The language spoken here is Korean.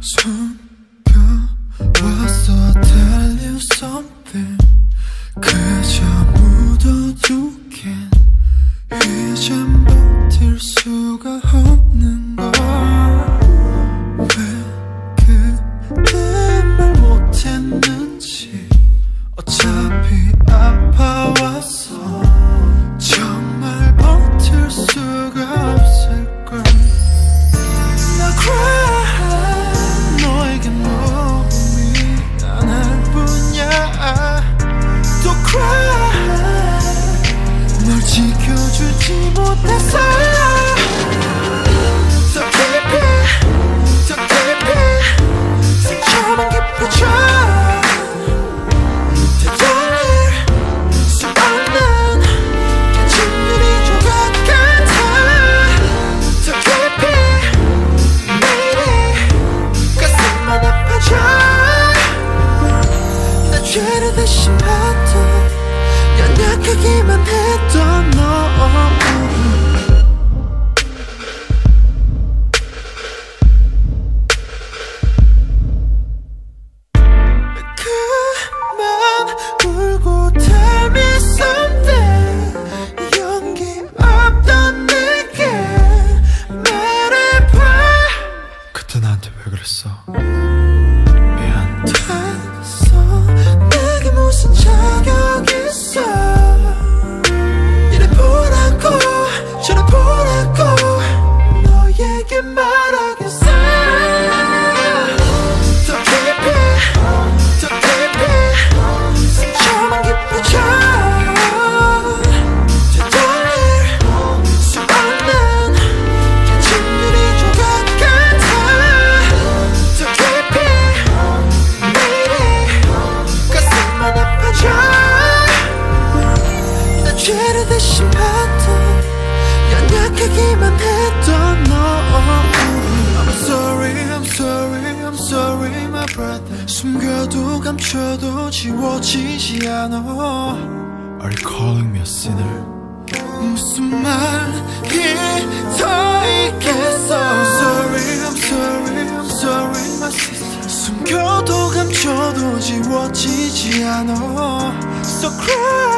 숨겨왔어. Tell 그저 묻어두긴 이젠 버틸 수가 없는 걸왜 그때 못했는지. 어차피 try. 그때 나한테 왜 그랬어? 미안 탔어 내게 무슨 자격 있어 이래 보라고 저래 보라고 너에게 말 숨겨도 감춰도 지워지지 않아 Are you calling me a sinner? 무슨 말이 더 있겠어 sorry I'm sorry I'm sorry my sister 숨겨도 감춰도 지워지지 않아 So cry